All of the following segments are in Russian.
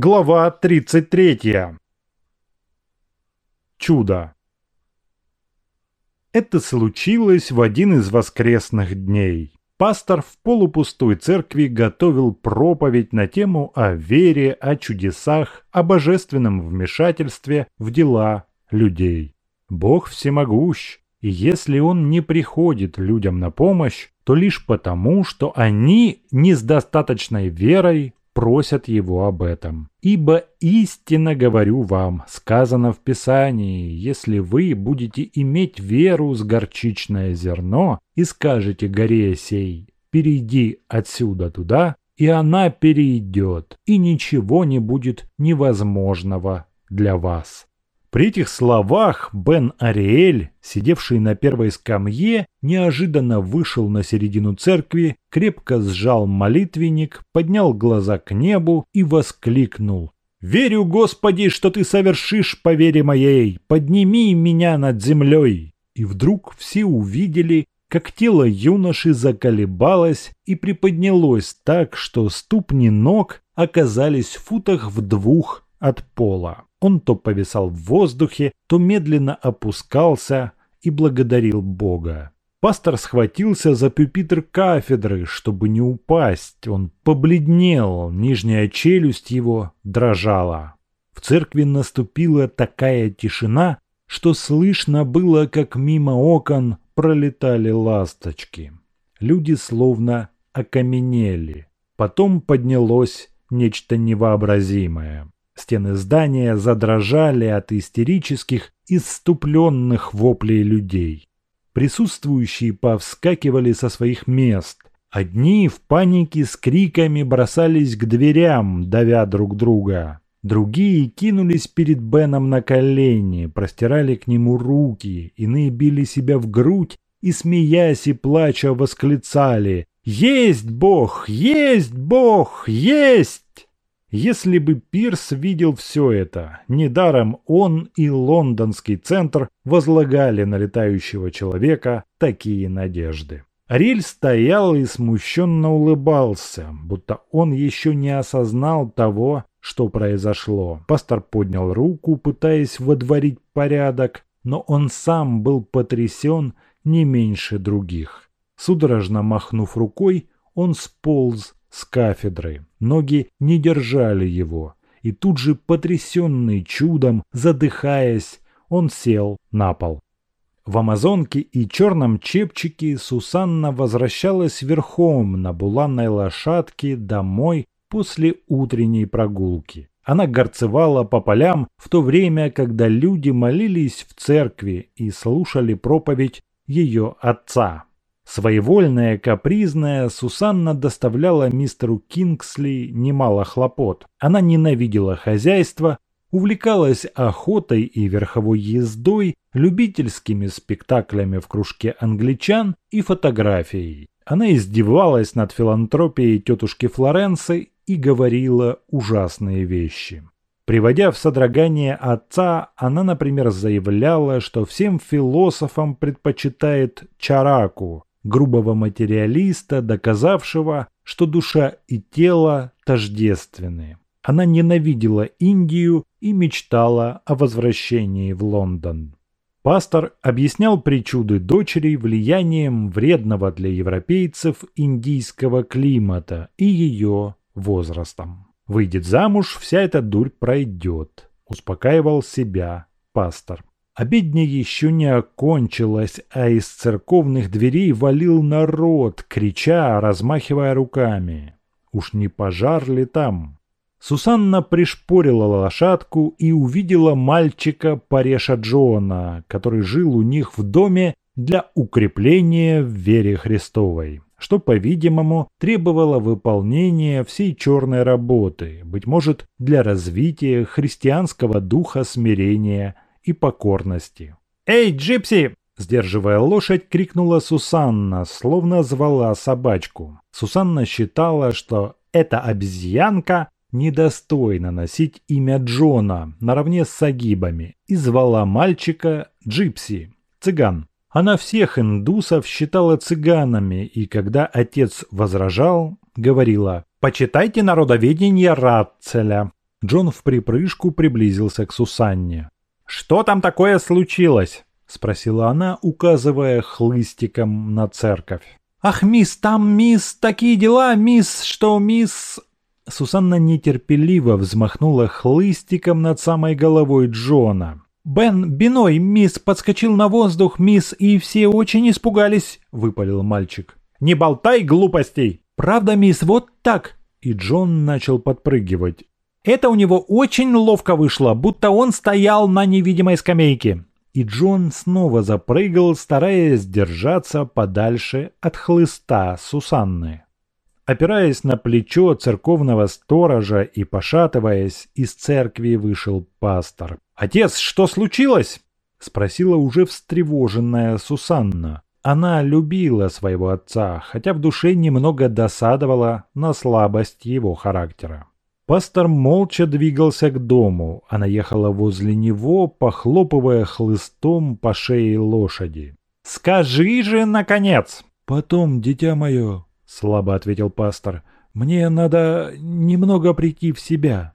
Глава 33. Чудо. Это случилось в один из воскресных дней. Пастор в полупустой церкви готовил проповедь на тему о вере, о чудесах, о божественном вмешательстве в дела людей. Бог всемогущ, и если Он не приходит людям на помощь, то лишь потому, что они не с достаточной верой просят его об этом. «Ибо истинно говорю вам, сказано в Писании, если вы будете иметь веру с горчичное зерно и скажете горе сей, перейди отсюда туда, и она перейдет, и ничего не будет невозможного для вас». При этих словах Бен Ариэль, сидевший на первой скамье, неожиданно вышел на середину церкви, крепко сжал молитвенник, поднял глаза к небу и воскликнул. «Верю, Господи, что Ты совершишь по вере моей! Подними меня над землей!» И вдруг все увидели, как тело юноши заколебалось и приподнялось так, что ступни ног оказались в футах в двух от пола. Он то повисал в воздухе, то медленно опускался и благодарил Бога. Пастор схватился за пюпитр кафедры, чтобы не упасть. Он побледнел, нижняя челюсть его дрожала. В церкви наступила такая тишина, что слышно было, как мимо окон пролетали ласточки. Люди словно окаменели. Потом поднялось нечто невообразимое. Стены здания задрожали от истерических, исступленных воплей людей. Присутствующие повскакивали со своих мест. Одни в панике с криками бросались к дверям, давя друг друга. Другие кинулись перед Беном на колени, простирали к нему руки, иные били себя в грудь и, смеясь и плача, восклицали «Есть Бог! Есть Бог! Есть!» Если бы Пирс видел все это, недаром он и лондонский центр возлагали на летающего человека такие надежды. Риль стоял и смущенно улыбался, будто он еще не осознал того, что произошло. Пастор поднял руку, пытаясь водворить порядок, но он сам был потрясен не меньше других. Судорожно махнув рукой, он сполз с кафедры. Ноги не держали его, и тут же, потрясенный чудом, задыхаясь, он сел на пол. В Амазонке и черном чепчике Сусанна возвращалась верхом на буланной лошадке домой после утренней прогулки. Она горцевала по полям в то время, когда люди молились в церкви и слушали проповедь ее отца. Своевольная, капризная, Сусанна доставляла мистеру Кингсли немало хлопот. Она ненавидела хозяйство, увлекалась охотой и верховой ездой, любительскими спектаклями в кружке англичан и фотографией. Она издевалась над филантропией тетушки Флоренции и говорила ужасные вещи. Приводя в содрогание отца, она, например, заявляла, что всем философам предпочитает чараку, грубого материалиста, доказавшего, что душа и тело тождественны. Она ненавидела Индию и мечтала о возвращении в Лондон. Пастор объяснял причуды дочери влиянием вредного для европейцев индийского климата и ее возрастом. Выйдет замуж, вся эта дурь пройдет, успокаивал себя пастор. Обедня еще не окончилась, а из церковных дверей валил народ, крича, размахивая руками. Уж не пожар ли там? Сусанна пришпорила лошадку и увидела мальчика Пареша Джона, который жил у них в доме для укрепления в вере Христовой, что, по-видимому, требовало выполнения всей черной работы, быть может, для развития христианского духа смирения – и покорности. «Эй, Джипси!» Сдерживая лошадь, крикнула Сусанна, словно звала собачку. Сусанна считала, что эта обезьянка недостойна носить имя Джона наравне с Сагибами, и звала мальчика Джипси, цыган. Она всех индусов считала цыганами, и когда отец возражал, говорила «Почитайте народоведение Ратцеля». Джон в припрыжку приблизился к Сусанне. «Что там такое случилось?» – спросила она, указывая хлыстиком на церковь. «Ах, мисс, там, мисс, такие дела, мисс, что мисс...» Сусанна нетерпеливо взмахнула хлыстиком над самой головой Джона. «Бен Биной, мисс, подскочил на воздух, мисс, и все очень испугались», — выпалил мальчик. «Не болтай глупостей!» «Правда, мисс, вот так!» И Джон начал подпрыгивать. Это у него очень ловко вышло, будто он стоял на невидимой скамейке и Джон снова запрыгал, стараясь держаться подальше от хлыста Сусанны. Опираясь на плечо церковного сторожа и пошатываясь, из церкви вышел пастор. «Отец, что случилось?» – спросила уже встревоженная Сусанна. Она любила своего отца, хотя в душе немного досадовала на слабость его характера. Пастор молча двигался к дому, она ехала возле него, похлопывая хлыстом по шее лошади. «Скажи же, наконец!» «Потом, дитя мое», — слабо ответил пастор, — «мне надо немного прийти в себя».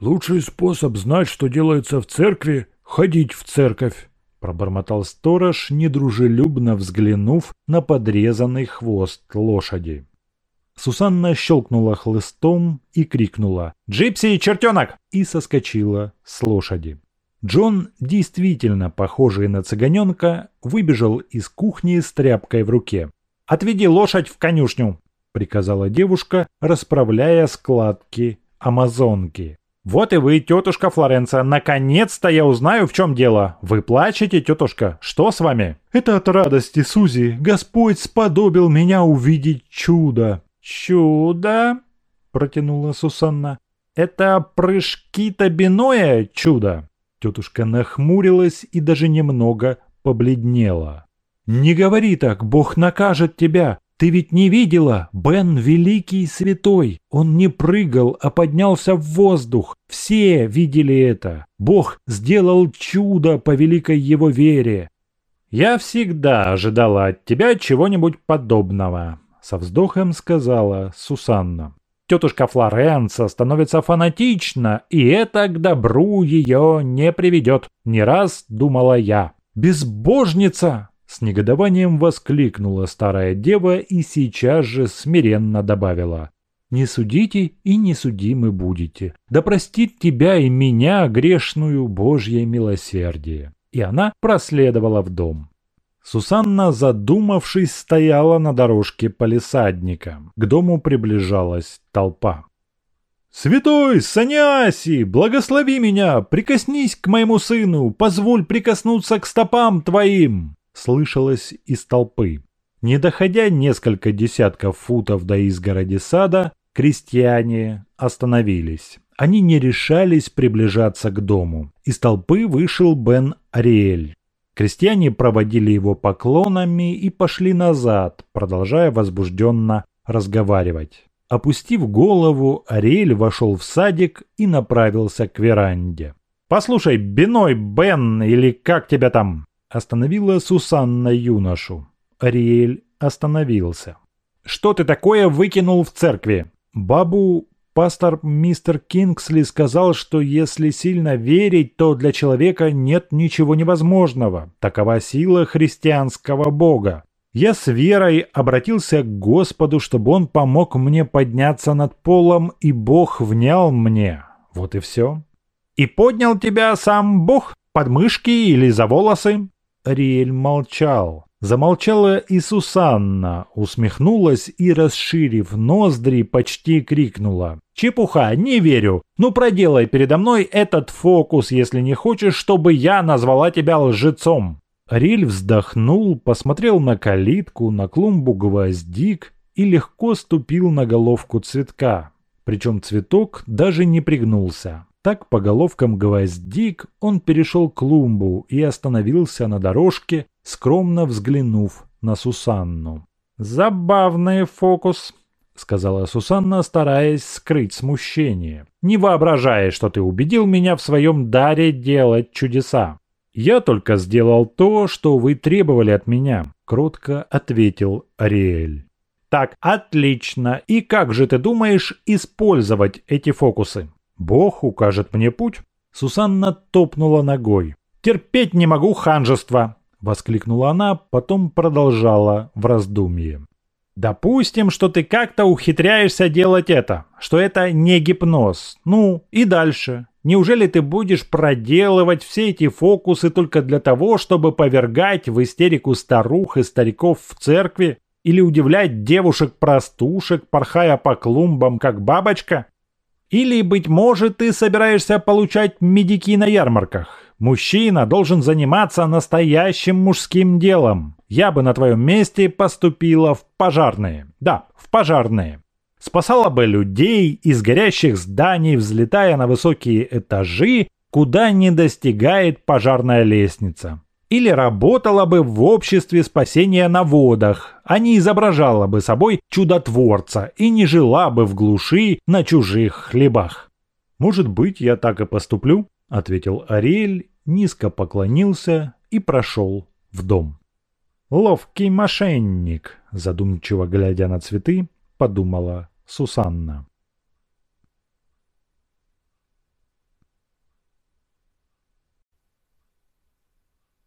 «Лучший способ знать, что делается в церкви, — ходить в церковь», — пробормотал сторож, недружелюбно взглянув на подрезанный хвост лошади. Сусанна щелкнула хлыстом и крикнула «Джипси, чертенок!» и соскочила с лошади. Джон, действительно похожий на цыганенка, выбежал из кухни с тряпкой в руке. «Отведи лошадь в конюшню!» – приказала девушка, расправляя складки амазонки. «Вот и вы, тетушка Флоренция, наконец-то я узнаю, в чем дело. Вы плачете, тетушка? Что с вами?» «Это от радости, Сузи. Господь сподобил меня увидеть чудо!» «Чудо?» – протянула Сусанна. «Это прыжки-то биное чудо?» Тетушка нахмурилась и даже немного побледнела. «Не говори так, Бог накажет тебя. Ты ведь не видела? Бен великий святой. Он не прыгал, а поднялся в воздух. Все видели это. Бог сделал чудо по великой его вере. Я всегда ожидала от тебя чего-нибудь подобного со вздохом сказала Сусанна. Тетушка Флоренца становится фанатична, и это к добру ее не приведет. Не раз думала я. «Безбожница!» С негодованием воскликнула старая дева и сейчас же смиренно добавила. «Не судите и не судимы будете. Да простит тебя и меня, грешную, Божье милосердие». И она проследовала в дом. Сусанна, задумавшись, стояла на дорожке полисадника. К дому приближалась толпа. «Святой Саняси, благослови меня, прикоснись к моему сыну, позволь прикоснуться к стопам твоим!» Слышалось из толпы. Не доходя несколько десятков футов до изгороди сада, крестьяне остановились. Они не решались приближаться к дому. Из толпы вышел Бен Ариэль. Крестьяне проводили его поклонами и пошли назад, продолжая возбужденно разговаривать. Опустив голову, Ариэль вошел в садик и направился к веранде. «Послушай, Биной, Бен, или как тебя там?» Остановила Сусанна юношу. Ариэль остановился. «Что ты такое выкинул в церкви?» Бабу Пастор мистер Кингсли сказал, что если сильно верить, то для человека нет ничего невозможного. Такова сила христианского Бога. Я с верой обратился к Господу, чтобы Он помог мне подняться над полом, и Бог внял мне. Вот и все. «И поднял тебя сам Бог? Под мышки или за волосы?» Риэль молчал. Замолчала и Сусанна, усмехнулась и, расширив ноздри, почти крикнула. «Чепуха, не верю! Ну проделай передо мной этот фокус, если не хочешь, чтобы я назвала тебя лжецом!» Риль вздохнул, посмотрел на калитку, на клумбу гвоздик и легко ступил на головку цветка. Причем цветок даже не пригнулся. Так по головкам гвоздик он перешел клумбу и остановился на дорожке, скромно взглянув на Сусанну. «Забавный фокус», — сказала Сусанна, стараясь скрыть смущение. «Не воображая, что ты убедил меня в своем даре делать чудеса. Я только сделал то, что вы требовали от меня», — кротко ответил Ариэль. «Так, отлично. И как же ты думаешь использовать эти фокусы?» Бог укажет мне путь. Сусанна топнула ногой. «Терпеть не могу ханжества!» — воскликнула она, потом продолжала в раздумье. «Допустим, что ты как-то ухитряешься делать это, что это не гипноз. Ну, и дальше. Неужели ты будешь проделывать все эти фокусы только для того, чтобы повергать в истерику старух и стариков в церкви? Или удивлять девушек-простушек, порхая по клумбам, как бабочка? Или, быть может, ты собираешься получать медики на ярмарках? Мужчина должен заниматься настоящим мужским делом. Я бы на твоем месте поступила в пожарные. Да, в пожарные спасала бы людей из горящих зданий, взлетая на высокие этажи, куда не достигает пожарная лестница. Или работала бы в обществе спасения на водах, а не изображала бы собой чудотворца и не жила бы в глуши на чужих хлебах. «Может быть, я так и поступлю», — ответил Ариэль, низко поклонился и прошел в дом. «Ловкий мошенник», — задумчиво глядя на цветы, подумала Сусанна.